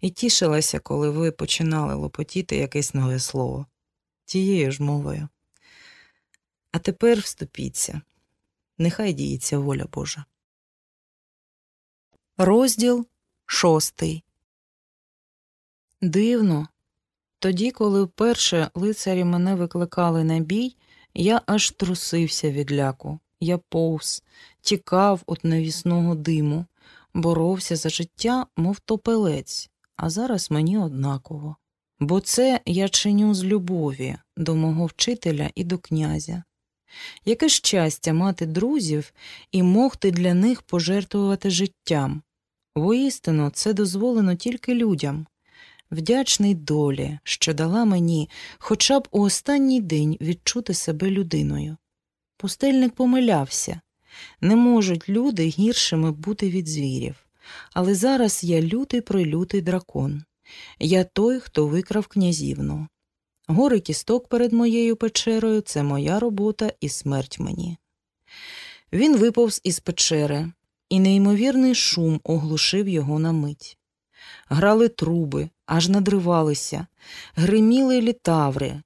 і тішилася, коли ви починали лопотіти якесь нове слово тією ж мовою. А тепер вступіться, нехай діється воля Божа. Розділ шостий. Дивно. Тоді, коли вперше лицарі мене викликали на бій, я аж трусився від ляку. Я повз, тікав від навісного диму, боровся за життя, мов топелець, а зараз мені однаково. Бо це я чиню з любові до мого вчителя і до князя. Яке щастя мати друзів і могти для них пожертвувати життям. Воістину, це дозволено тільки людям. Вдячний долі, що дала мені хоча б у останній день відчути себе людиною. Пустельник помилявся не можуть люди гіршими бути від звірів, але зараз я лютий прилютий дракон. Я той, хто викрав князівну. Гори кісток перед моєю печерою це моя робота і смерть мені. Він виповз із печери, і неймовірний шум оглушив його на мить. Грали труби, аж надривалися, гриміли літаври,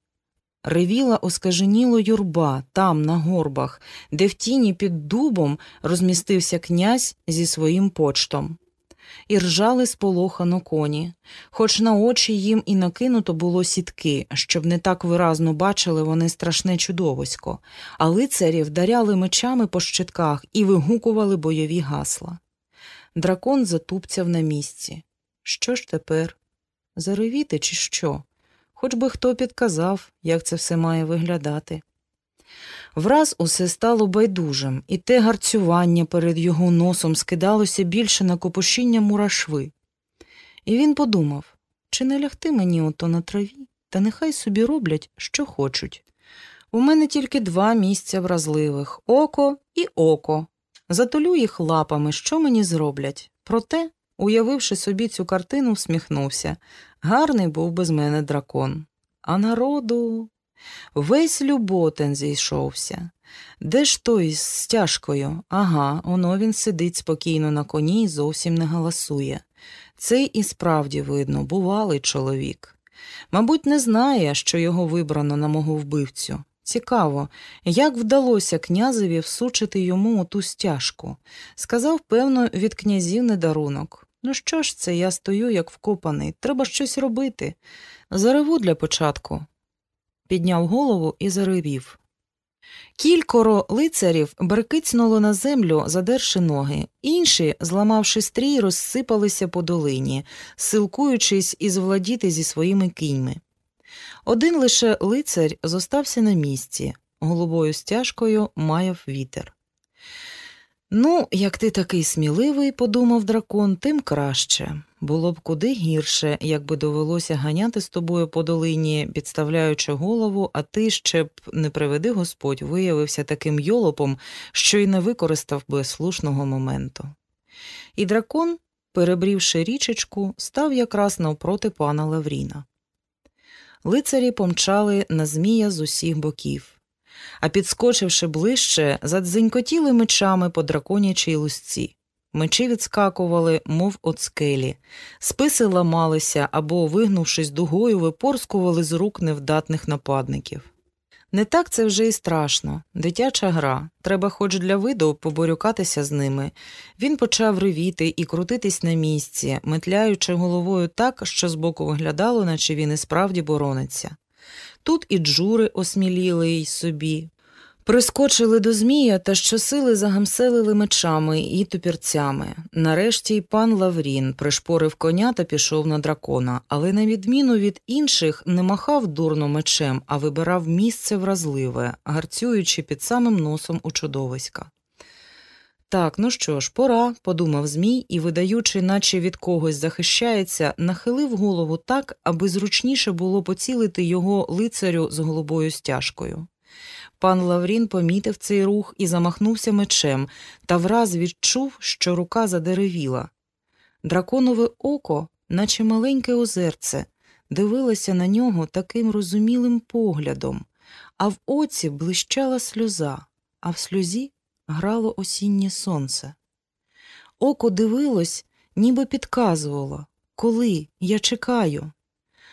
ревіла оскаженіло юрба там, на горбах, де в тіні під дубом розмістився князь зі своїм почтом. І ржали сполохано коні, хоч на очі їм і накинуто було сітки, щоб не так виразно бачили вони страшне чудовисько, а лицарі вдаряли мечами по щитках і вигукували бойові гасла. Дракон затупцяв на місці. Що ж тепер? Заревіти, чи що? Хоч би хто підказав, як це все має виглядати. Враз усе стало байдужим, і те гарцювання перед його носом скидалося більше на копошіння мурашви. І він подумав чи не лягти мені ото на траві, та нехай собі роблять, що хочуть. У мене тільки два місця вразливих око і око. Затолю їх лапами, що мені зроблять. Проте, уявивши собі цю картину, всміхнувся гарний був без мене дракон. А народу весь люботен зійшовся. Де ж той з стяжкою? Ага, оно він сидить спокійно на коні і зовсім не галасує. Цей і справді, видно, бувалий чоловік. Мабуть, не знає, що його вибрано на мого вбивцю. Цікаво, як вдалося князеві всучити йому оту стяжку. Сказав, певно, від князів недарунок. Ну що ж це, я стою, як вкопаний, треба щось робити. Зареву для початку. Підняв голову і заревів. Кількоро лицарів беркицнуло на землю, задерши ноги, інші, зламавши стрій, розсипалися по долині, силкуючись і звладіти зі своїми кіньми. Один лише лицар зостався на місці, голубою стяжкою маяв вітер. Ну, як ти такий сміливий, подумав дракон, тим краще. Було б куди гірше, якби довелося ганяти з тобою по долині, підставляючи голову, а ти ще б, не приведи Господь, виявився таким йолопом, що й не використав би слушного моменту. І дракон, перебрівши річечку, став якраз навпроти пана Лавріна. Лицарі помчали на змія з усіх боків а підскочивши ближче, задзенькотіли мечами по драконячій лусці. Мечі відскакували, мов от скелі, списи ламалися або, вигнувшись дугою, випорскували з рук невдатних нападників. Не так це вже і страшно дитяча гра. Треба, хоч для виду, поборюкатися з ними. Він почав ревіти і крутитись на місці, метляючи головою так, що збоку виглядало, наче він і справді борониться. Тут і джури осміліли й собі. Прискочили до Змія та щосили загамселили мечами і тупірцями. Нарешті й пан Лаврін пришпорив коня та пішов на дракона, але, на відміну від інших, не махав дурно мечем, а вибирав місце вразливе, гарцюючи під самим носом у чудовиська. Так, ну що ж, пора, подумав Змій і, видаючи, наче від когось захищається, нахилив голову так, аби зручніше було поцілити його лицарю з голубою стяжкою. Пан Лаврін помітив цей рух і замахнувся мечем, та враз відчув, що рука задеревіла. Драконове око, наче маленьке озерце, дивилося на нього таким розумілим поглядом, а в оці блищала сльоза, а в сльозі грало осіннє сонце. Око дивилось, ніби підказувало Коли? Я чекаю.